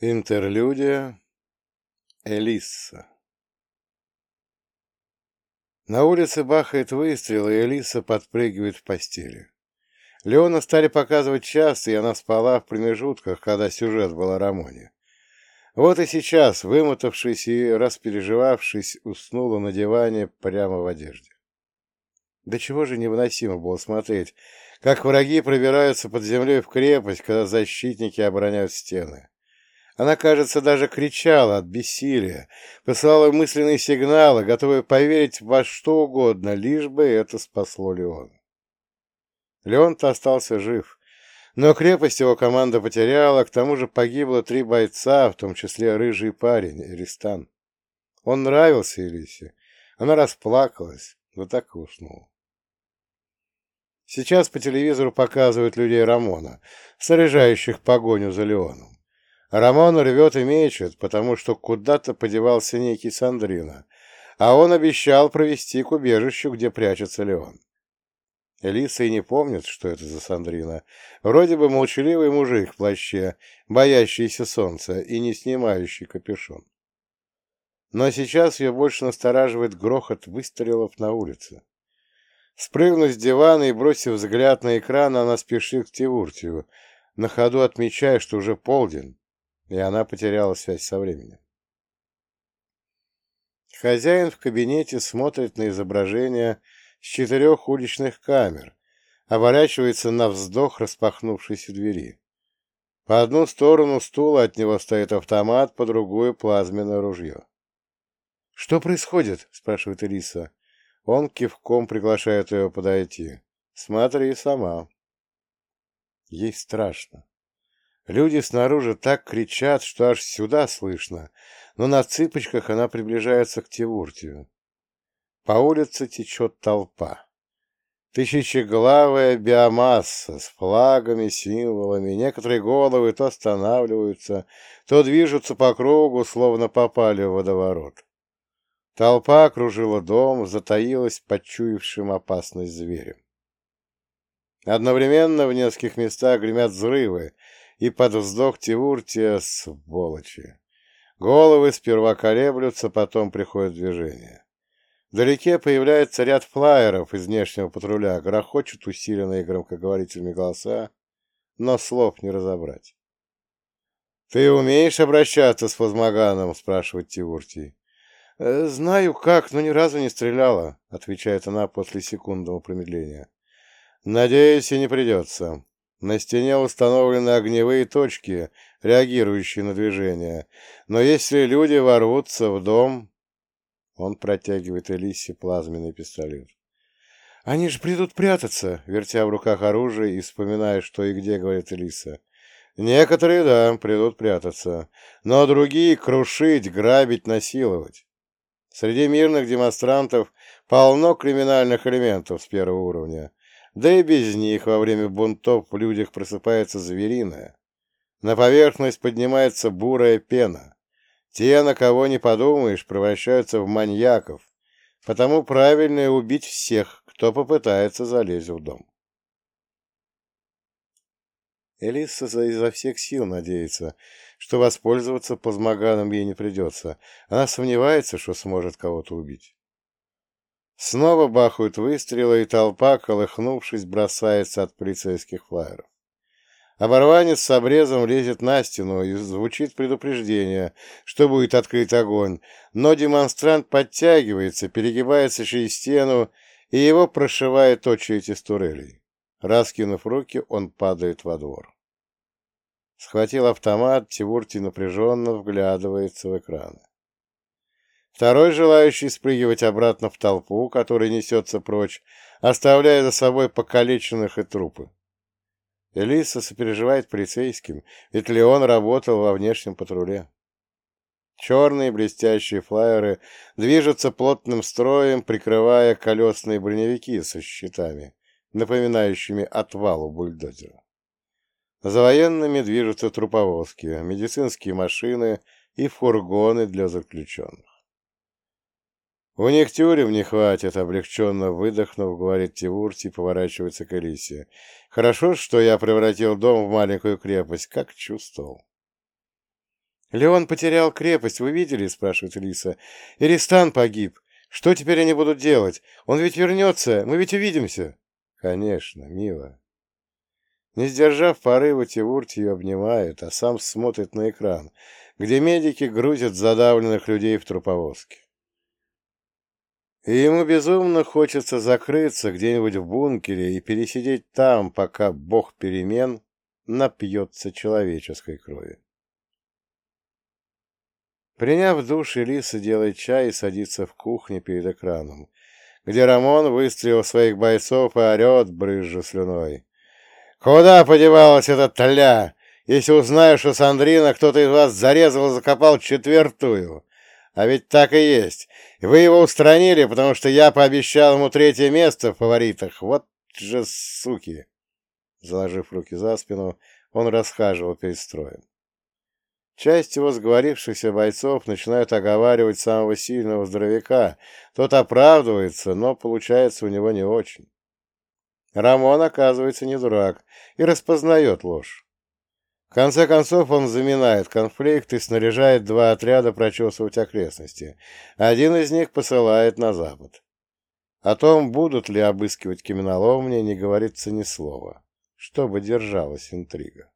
Интерлюдия Элисса На улице бахает выстрел, и Элиса подпрыгивает в постели. Леона стали показывать часто, и она спала в промежутках, когда сюжет был о Рамоне. Вот и сейчас, вымотавшись и распереживавшись, уснула на диване прямо в одежде. До чего же невыносимо было смотреть, как враги пробираются под землей в крепость, когда защитники обороняют стены. Она, кажется, даже кричала от бессилия, посылала мысленные сигналы, готовая поверить во что угодно, лишь бы это спасло Леона. Леон-то остался жив, но крепость его команда потеряла, к тому же погибло три бойца, в том числе рыжий парень, Эристан. Он нравился Элисе, она расплакалась, но так и уснула. Сейчас по телевизору показывают людей Рамона, снаряжающих погоню за Леоном. Рамон рвет и мечет, потому что куда-то подевался некий Сандрина, а он обещал провести к убежищу, где прячется Леон. Элиса и не помнит, что это за Сандрина. Вроде бы молчаливый мужик в плаще, боящийся солнца и не снимающий капюшон. Но сейчас ее больше настораживает грохот выстрелов на улице. Спрыгнув с дивана и бросив взгляд на экран, она спешит к Тивуртию, на ходу отмечая, что уже полдень, и она потеряла связь со временем. Хозяин в кабинете смотрит на изображение с четырех уличных камер, оборачивается на вздох распахнувшейся двери. По одну сторону стула от него стоит автомат, по другую — плазменное ружье. — Что происходит? — спрашивает Элиса. Он кивком приглашает ее подойти. Смотри сама. Ей страшно. Люди снаружи так кричат, что аж сюда слышно, но на цыпочках она приближается к Тевуртию. По улице течет толпа. Тысячеглавая биомасса с флагами, символами. Некоторые головы то останавливаются, то движутся по кругу, словно попали в водоворот. Толпа окружила дом, затаилась почуявшим опасность зверем. Одновременно в нескольких местах гремят взрывы, и под вздох Тивуртия сволочи. Головы сперва колеблются, потом приходят в движение. Вдалеке появляется ряд флайеров из внешнего патруля, грохочут усиленные громкоговорительными голоса, но слов не разобрать. «Ты умеешь обращаться с фазмоганом?» — спрашивает Тивуртий. «Э, «Знаю как, но ни разу не стреляла», — отвечает она после секундного промедления. «Надеюсь, и не придется. На стене установлены огневые точки, реагирующие на движение. Но если люди ворвутся в дом...» Он протягивает Элисе плазменный пистолет. «Они же придут прятаться», — вертя в руках оружие и вспоминая, что и где, говорит Элиса. «Некоторые, да, придут прятаться, но другие — крушить, грабить, насиловать. Среди мирных демонстрантов полно криминальных элементов с первого уровня. Да и без них во время бунтов в людях просыпается звериное. На поверхность поднимается бурая пена. Те, на кого не подумаешь, превращаются в маньяков. Потому правильно убить всех, кто попытается залезть в дом. Элиса изо всех сил надеется, что воспользоваться плазмоганом ей не придется. Она сомневается, что сможет кого-то убить. Снова бахают выстрелы, и толпа, колыхнувшись, бросается от полицейских флайеров. Оборванец с обрезом лезет на стену, и звучит предупреждение, что будет открыть огонь, но демонстрант подтягивается, перегибается через стену, и его прошивает очередь из турелей. Раскинув руки, он падает во двор. Схватил автомат, Тивурти напряженно вглядывается в экраны. Второй, желающий спрыгивать обратно в толпу, который несется прочь, оставляя за собой покалеченных и трупы. Элиса сопереживает полицейским, ведь Леон работал во внешнем патруле. Черные блестящие флайеры движутся плотным строем, прикрывая колесные броневики со щитами, напоминающими отвал у бульдозера. За военными движутся труповозки, медицинские машины и фургоны для заключенных. «У них тюрем не хватит», — облегченно выдохнув, говорит Тивурти поворачивается к Элисе. «Хорошо, что я превратил дом в маленькую крепость, как чувствовал». «Леон потерял крепость, вы видели?» — спрашивает Лиса. «Иристан погиб. Что теперь они будут делать? Он ведь вернется, мы ведь увидимся». «Конечно, мило». Не сдержав порыва, Тивурти ее обнимает, а сам смотрит на экран, где медики грузят задавленных людей в труповозке. И ему безумно хочется закрыться где-нибудь в бункере и пересидеть там, пока бог перемен напьется человеческой крови. Приняв душ, Элиса делает чай и садится в кухне перед экраном, где Рамон выстрелил своих бойцов и орет, брызжа слюной. «Куда подевалась эта тля? Если узнаю, что Сандрина кто-то из вас зарезал и закопал четвертую, а ведь так и есть. Вы его устранили, потому что я пообещал ему третье место в фаворитах. Вот же суки!» Заложив руки за спину, он расхаживал перед строем. Часть его сговорившихся бойцов начинают оговаривать самого сильного здоровяка. Тот оправдывается, но получается у него не очень. Рамон, оказывается, не дурак и распознает ложь. В конце концов он заминает конфликт и снаряжает два отряда прочесывать окрестности. Один из них посылает на запад. О том, будут ли обыскивать каменоломни, не говорится ни слова, чтобы держалась интрига.